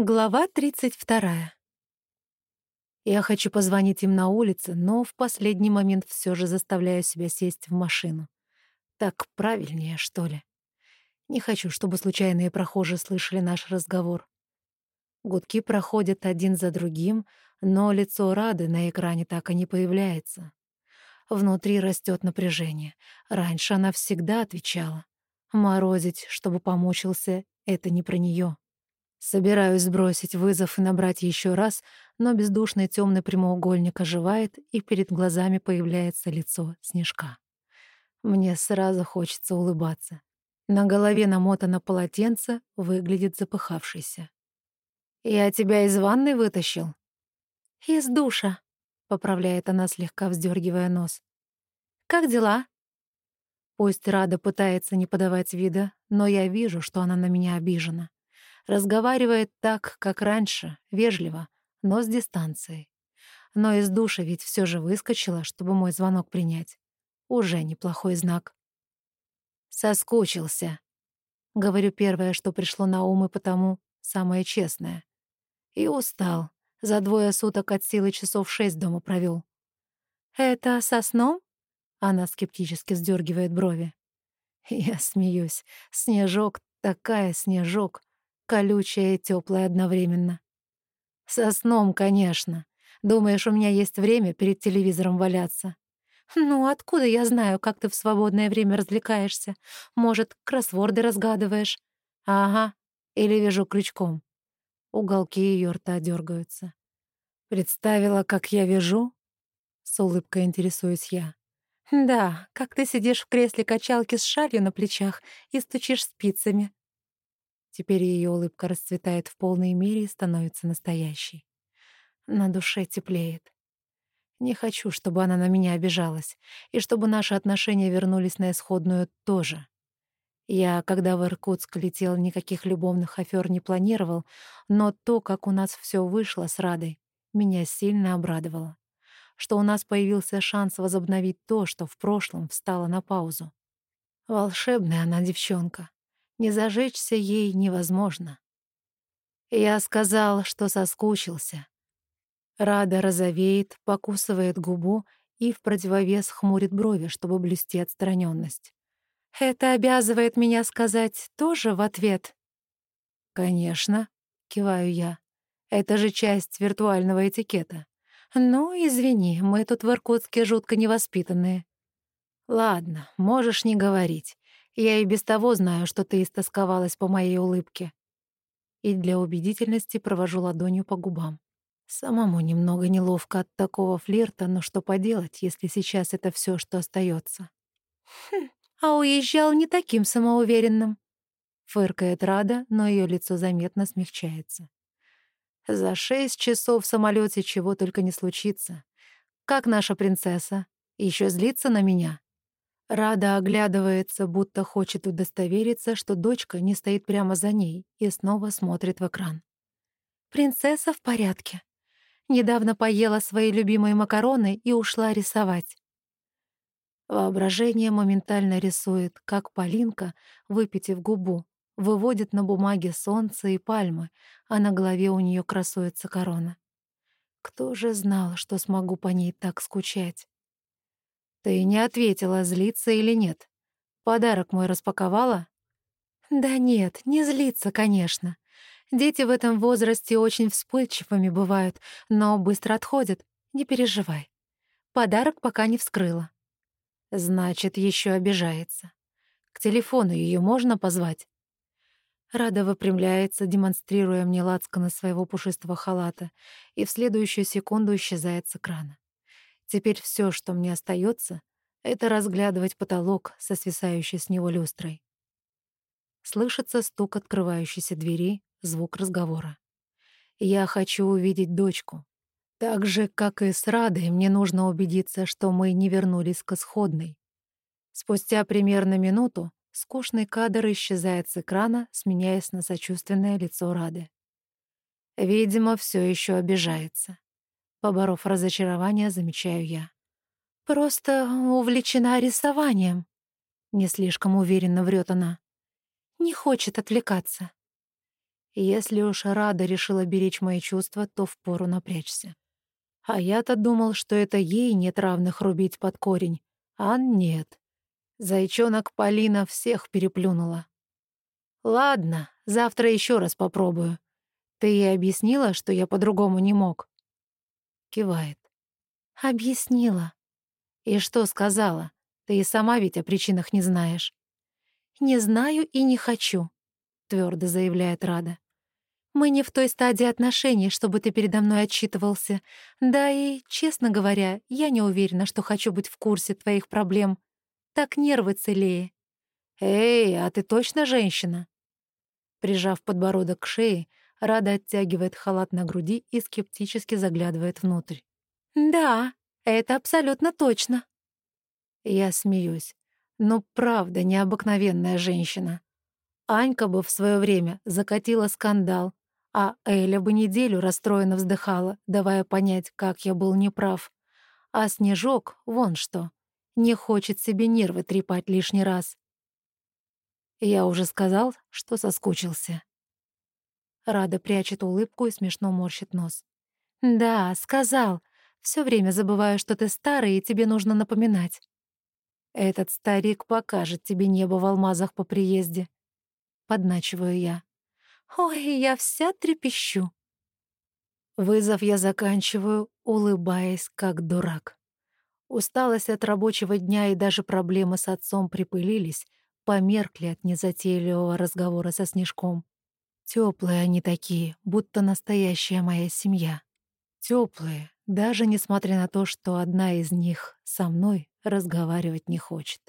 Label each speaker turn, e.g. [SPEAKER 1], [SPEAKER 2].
[SPEAKER 1] Глава 32. Я хочу позвонить им на улице, но в последний момент все же заставляю себя сесть в машину. Так правильнее, что ли? Не хочу, чтобы случайные прохожие слышали наш разговор. Гудки проходят один за другим, но лицо Рады на экране так и не появляется. Внутри растет напряжение. Раньше она всегда отвечала. Морозить, чтобы помучился, — это не про нее. Собираюсь сбросить вызов и набрать еще раз, но бездушный темный прямоугольник оживает, и перед глазами появляется лицо Снежка. Мне сразу хочется улыбаться. На голове намотано полотенце, выглядит запыхавшийся. «Я тебя из ванной вытащил?» «Из душа», — поправляет она, слегка вздергивая нос. «Как дела?» Пусть Рада пытается не подавать вида, но я вижу, что она на меня обижена. Разговаривает так, как раньше, вежливо, но с дистанцией. Но из душа ведь все же выскочила, чтобы мой звонок принять. Уже неплохой знак. Соскучился. Говорю первое, что пришло на ум, и потому самое честное. И устал. За двое суток от силы часов шесть дома провел. «Это со сном?» Она скептически сдергивает брови. Я смеюсь. Снежок, такая снежок колючая и теплая одновременно. Со сном, конечно. Думаешь, у меня есть время перед телевизором валяться? Ну, откуда я знаю, как ты в свободное время развлекаешься? Может, кроссворды разгадываешь? Ага, или вяжу крючком. Уголки ее рта дергаются. Представила, как я вяжу? С улыбкой интересуюсь я. Да, как ты сидишь в кресле качалки с шалью на плечах и стучишь спицами. Теперь ее улыбка расцветает в полной мере и становится настоящей. На душе теплеет. Не хочу, чтобы она на меня обижалась, и чтобы наши отношения вернулись на исходную тоже. Я, когда в Иркутск летел, никаких любовных афер не планировал, но то, как у нас все вышло с Радой, меня сильно обрадовало. Что у нас появился шанс возобновить то, что в прошлом встало на паузу. Волшебная она девчонка. Не зажечься ей невозможно. Я сказал, что соскучился. Рада розовеет, покусывает губу и в противовес хмурит брови, чтобы блюсти отстраненность. «Это обязывает меня сказать тоже в ответ?» «Конечно», — киваю я. «Это же часть виртуального этикета». «Ну, извини, мы тут в Иркутске жутко невоспитанные». «Ладно, можешь не говорить. Я и без того знаю, что ты истосковалась по моей улыбке. И для убедительности провожу ладонью по губам. Самому немного неловко от такого флирта, но что поделать, если сейчас это все, что остается. Хм, а уезжал не таким самоуверенным. Фыркает Рада, но ее лицо заметно смягчается. За шесть часов в самолете чего только не случится. Как наша принцесса? Еще злится на меня? Рада оглядывается, будто хочет удостовериться, что дочка не стоит прямо за ней, и снова смотрит в экран. «Принцесса в порядке. Недавно поела свои любимые макароны и ушла рисовать». Воображение моментально рисует, как Полинка, выпитив губу, выводит на бумаге солнце и пальмы, а на голове у нее красуется корона. Кто же знал, что смогу по ней так скучать? Ты не ответила, злиться или нет. Подарок мой распаковала? Да нет, не злиться, конечно. Дети в этом возрасте очень вспыльчивыми бывают, но быстро отходят. Не переживай. Подарок пока не вскрыла. Значит, еще обижается. К телефону ее можно позвать? Рада выпрямляется, демонстрируя мне лацканы своего пушистого халата, и в следующую секунду исчезает с экрана. Теперь все, что мне остается, это разглядывать потолок со свисающей с него люстрой. Слышится стук открывающейся двери, звук разговора. Я хочу увидеть дочку. Так же, как и с Радой, мне нужно убедиться, что мы не вернулись к исходной. Спустя примерно минуту скучный кадр исчезает с экрана, сменяясь на сочувственное лицо Рады. Видимо, все еще обижается. Поборов разочарование, замечаю я. «Просто увлечена рисованием», — не слишком уверенно врет она. «Не хочет отвлекаться». Если уж Рада решила беречь мои чувства, то впору напрячься. А я-то думал, что это ей нет равных рубить под корень. А нет. Зайчонок Полина всех переплюнула. Ладно, завтра еще раз попробую. Ты ей объяснила, что я по-другому не мог? Кивает. Объяснила. И что сказала? Ты и сама ведь о причинах не знаешь. Не знаю и не хочу, твердо заявляет Рада. Мы не в той стадии отношений, чтобы ты передо мной отчитывался. Да и, честно говоря, я не уверена, что хочу быть в курсе твоих проблем. Так нервы целее. Эй, а ты точно женщина? Прижав подбородок к шее, Рада оттягивает халат на груди и скептически заглядывает внутрь. «Да, это абсолютно точно». Я смеюсь. Но правда необыкновенная женщина. Анька бы в свое время закатила скандал, а Эля бы неделю расстроенно вздыхала, давая понять, как я был неправ. А Снежок, вон что, не хочет себе нервы трепать лишний раз. Я уже сказал, что соскучился. Рада прячет улыбку и смешно морщит нос. «Да, сказал. Все время забываю, что ты старый, и тебе нужно напоминать. Этот старик покажет тебе небо в алмазах по приезде». Подначиваю я. Ой, я вся трепещу. Вызов я заканчиваю, улыбаясь, как дурак. Усталость от рабочего дня и даже проблемы с отцом припылились, померкли от незатейливого разговора со Снежком. Теплые они такие, будто настоящая моя семья. Теплые, даже несмотря на то, что одна из них со мной разговаривать не хочет.